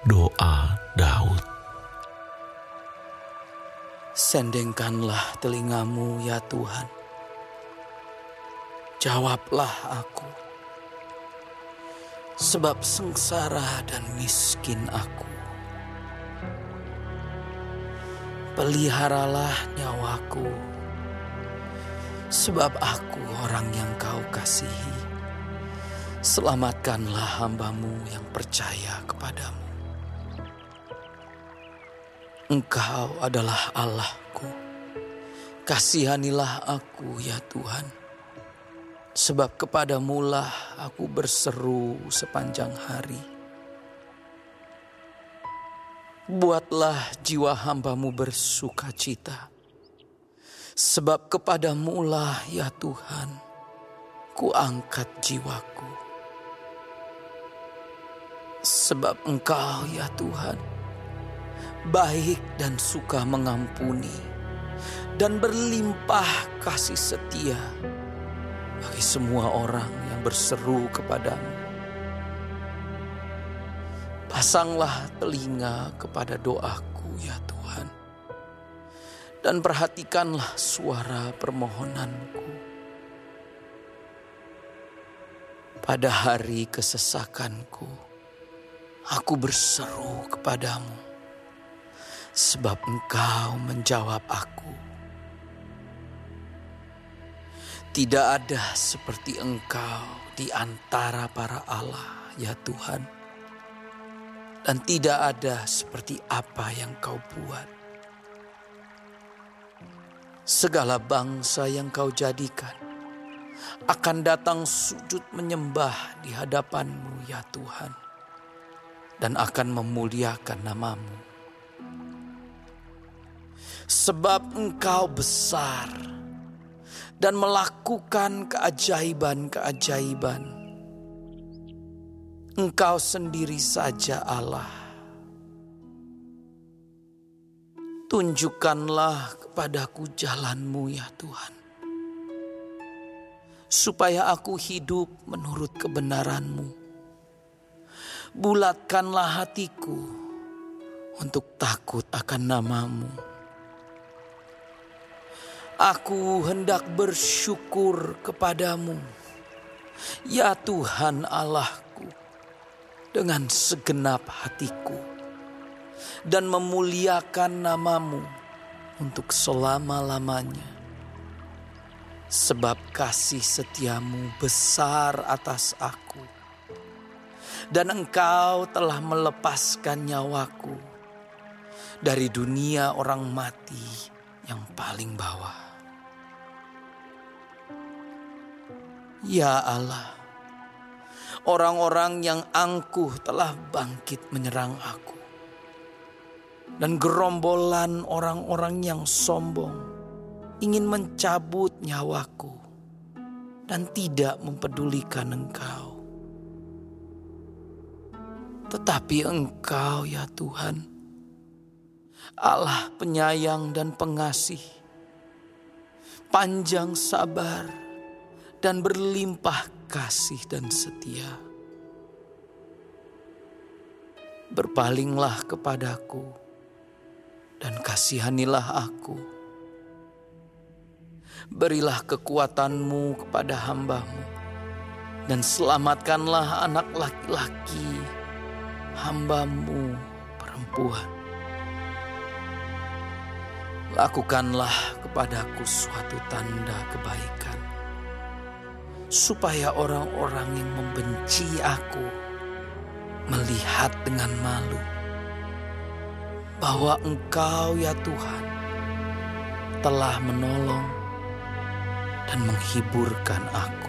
Doa Daud Sendengkanlah telingamu ya Tuhan. Jawablah aku. Sebab sengsara dan miskin aku. Peliharalah nyawaku. Sebab aku orang yang kau kasihi. Selamatkanlah hambamu yang percaya kepadamu. Engkau adalah Allahku. Kasihanilah aku ya Tuhan. Sebab kepadamulah aku berseru sepanjang hari. Buatlah jiwa hambamu bersuka cita. Sebab kepadamulah ya Tuhan, ku angkat jiwaku. Sebab engkau ya Tuhan, baik dan suka mengampuni, dan berlimpah kasih setia bagi semua orang yang berseru kepadamu. Pasanglah telinga kepada doaku ya Tuhan, dan perhatikanlah suara permohonanku. Pada hari kesesakanku, aku berseru kepadamu sebab engkau menjawab aku. Tidak ada seperti engkau di antara para Allah, ya Tuhan. Dan tidak ada seperti apa yang kau buat. Segala bangsa yang kau jadikan akan datang sujud menyembah di hadapanmu, ya Tuhan. Dan akan memuliakan namamu sebab engkau besar dan melakukan keajaiban-keajaiban. Engkau sendiri saja Allah. Tunjukkanlah kepadaku jalanmu ya Tuhan. Supaya aku hidup menurut kebenaranmu. Bulatkanlah hatiku untuk takut akan namamu Aku hendak bersyukur kepadamu, ya Tuhan Allahku, dengan segenap hatiku, dan memuliakan namamu untuk selama-lamanya. Sebab kasih setiamu besar atas aku, dan engkau telah melepaskan nyawaku dari dunia orang mati yang paling bawah. Ya Allah, orang-orang yang angkuh telah bangkit menyerang aku. Dan gerombolan orang-orang yang sombong ingin mencabut nyawaku dan tidak mempedulikan engkau. Tetapi engkau ya Tuhan, Allah penyayang dan pengasih, panjang sabar, dan berlimpah kasih dan setia. Berpalinglah kepadaku dan kasihanilah aku. Berilah kekuatanmu kepada hambamu dan selamatkanlah anak laki-laki hambamu perempuan. Lakukanlah kepadaku suatu tanda kebaikan supaya orang-orang yang membenci aku melihat dengan malu bahwa Engkau, ya Tuhan, telah menolong dan menghiburkan aku.